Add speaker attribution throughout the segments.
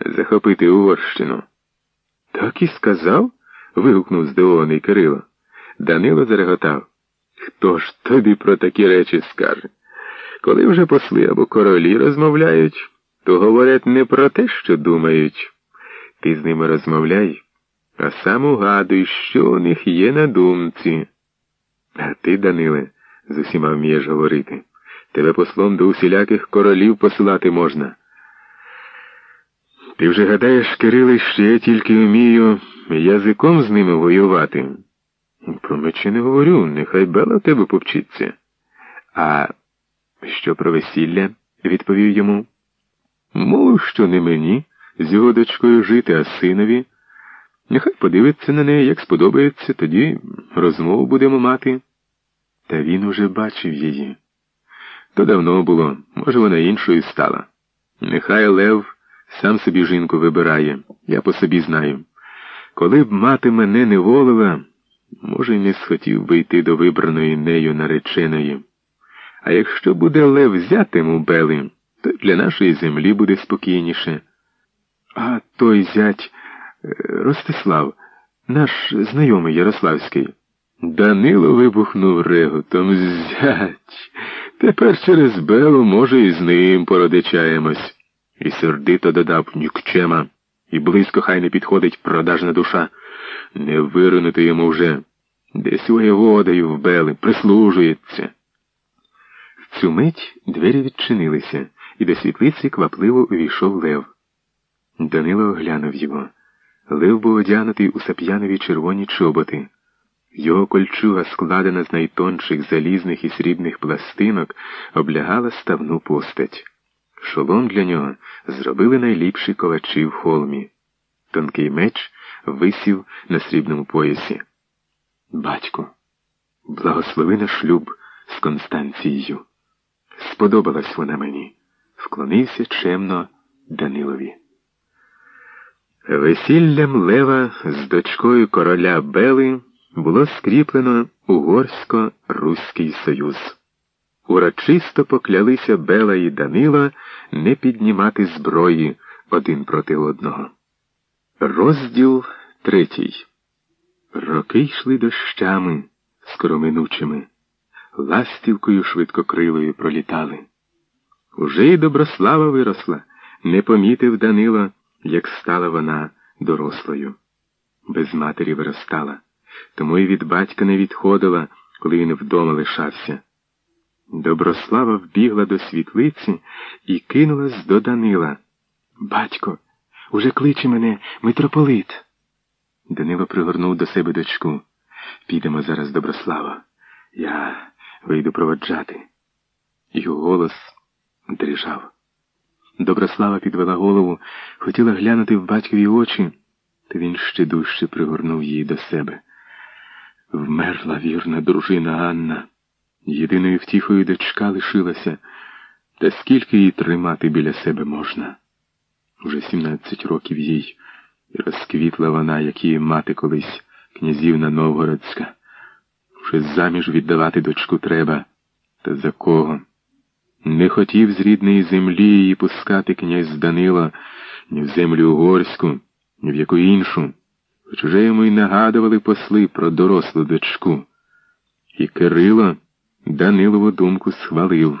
Speaker 1: захопити Угорщину. Так і сказав? вигукнув здивований Кирило. Данило зареготав. Хто ж тобі про такі речі скаже? Коли вже посли або королі розмовляють, то говорять не про те, що думають. Ти з ними розмовляй, а сам угадуй, що у них є на думці. А ти, Даниле, з усіма вмієш говорити. Тебе послом до усіляких королів посилати можна. Ти вже гадаєш, Кириле, що я тільки вмію язиком з ними воювати. Про мечі не говорю, нехай Бела тебе повчиться. А що про весілля? відповів йому. Мовив, що не мені з його дочкою жити, а синові. Нехай подивиться на неї, як сподобається, тоді розмову будемо мати. Та він уже бачив її. То давно було, може, вона іншою стала. Нехай Лев сам собі жінку вибирає, я по собі знаю. Коли б мати мене не волила, може, й не схотів би йти до вибраної нею нареченої. А якщо буде Лев взятим у Бели, то для нашої землі буде спокійніше. А той зять е, Ростислав, наш знайомий Ярославський. Данило вибухнув реготом зять. Тепер через Белу, може, і з ним породичаємось. І сердито додав нікчема, і близько хай не підходить продажна душа. Не виринути йому вже. Десь воєводою вбели, прислужується. В цю мить двері відчинилися, і до світлиці квапливо увійшов Лев. Данило оглянув його. Лев був одягнутий у сап'янові червоні чоботи. Його кольчуга, складена з найтонших залізних і срібних пластинок, облягала ставну постать. Шолом для нього зробили найліпші ковачі в холмі. Тонкий меч висів на срібному поясі. Батько, благослови на шлюб з Констанцією. Сподобалась вона мені, вклонився чемно Данилові. Весіллям Лева з дочкою короля Бели було скріплено Угорсько-Руський Союз. Урочисто поклялися Бела і Данила не піднімати зброї один проти одного. Розділ третій. Роки йшли дощами скороминучими, ластівкою швидкокрилою пролітали. Уже й Доброслава виросла, не помітив Данила, як стала вона дорослою. Без матері виростала, тому й від батька не відходила, коли він вдома лишався. Доброслава вбігла до світлиці і кинулась до Данила. Батько, уже кличе мене митрополит. Данило пригорнув до себе дочку. Підемо зараз, Доброслава. Я вийду проводжати. Його голос дрижав. Доброслава підвела голову, хотіла глянути в батькові очі, та він ще дужче пригорнув її до себе. Вмерла вірна дружина Анна. Єдиною втіхою дочка лишилася, та скільки її тримати біля себе можна. Уже сімнадцять років їй, і розквітла вона, як її мати колись, князівна Новгородська. Вже заміж віддавати дочку треба. Та за кого? Не хотів з рідної землі її пускати князь Данила ні в землю угорську, ні в яку іншу, хоч уже йому й нагадували посли про дорослу дочку. І Кирило Данилову думку схвалив.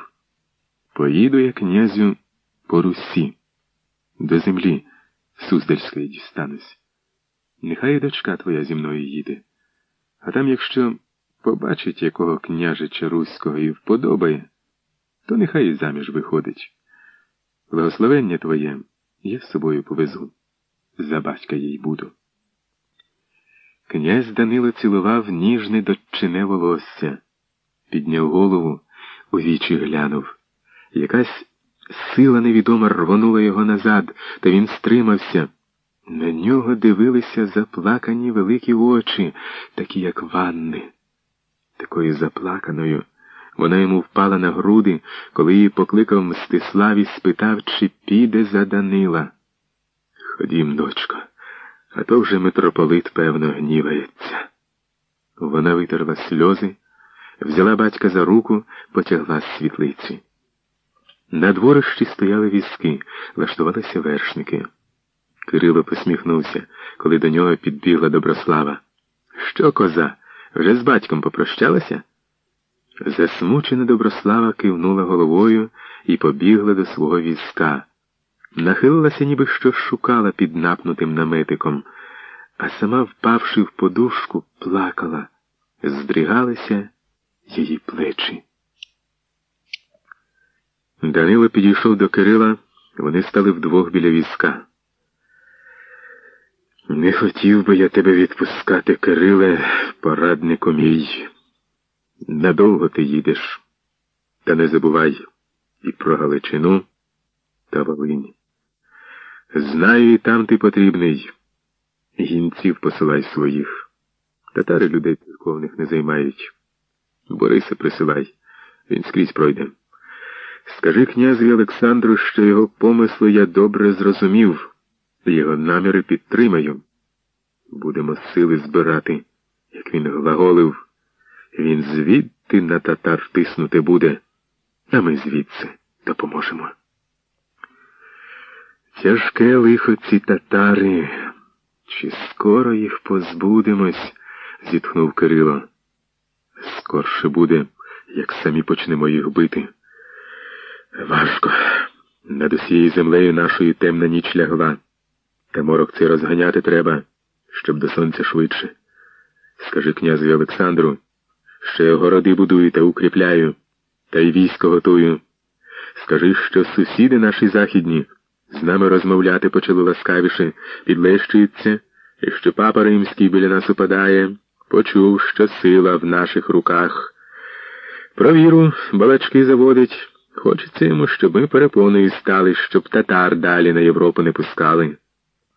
Speaker 1: Поїду я князю по Русі, до землі Суздальської дістанусь. Нехай і дочка твоя зі мною їде. А там, якщо побачить якого княжича Руського і вподобає, то нехай і заміж виходить. Благословення твоє я з собою повезу. За батька їй буду. Князь Данило цілував ніжне дочине волосся, підняв голову, у вічі глянув. Якась сила невідома рвонула його назад, та він стримався. На нього дивилися заплакані великі очі, такі, як ванни. Такою заплаканою. Вона йому впала на груди, коли її покликав Мстислав і спитав, чи піде за Данила. Ходім, дочко, а то вже митрополит, певно, гнівається. Вона витерла сльози, взяла батька за руку, потягла з світлиці. На дворищі стояли візки, влаштувалися вершники. Кирило посміхнувся, коли до нього підбігла Доброслава. Що, коза, вже з батьком попрощалася? Засмучена Доброслава кивнула головою і побігла до свого візка. Нахилилася, ніби щось шукала під напнутим наметиком, а сама, впавши в подушку, плакала, здригалися її плечі. Данило підійшов до Кирила, вони стали вдвох біля візка. Не хотів би я тебе відпускати, Кириле, пораднику мій. Надовго ти їдеш, та не забувай і про Галичину та Волинь. Знаю, і там ти потрібний. Гінців посилай своїх. Татари людей церковних не займають. Бориса присилай, він скрізь пройде. Скажи князеві Олександру, що його помисли я добре зрозумів, його наміри підтримаю. Будемо сили збирати, як він глаголив. Він звідти на татар тиснути буде, а ми звідси допоможемо. Тяжке лихо ці татари. Чи скоро їх позбудемось? зітхнув Кирило. Скорше буде, як самі почнемо їх бити. Важко. Над усією землею нашою темна ніч лягла. Та морок цей розганяти треба, щоб до сонця швидше. Скажи князеві Олександру, що я городи будую та укріпляю, та й військо готую. Скажи, що сусіди наші західні з нами розмовляти почали ласкавіше, підлещуються, і що папа римський біля нас упадає, почув, що сила в наших руках. Про віру балачки заводить. Хочеться йому, щоб ми перепоною стали, щоб татар далі на Європу не пускали.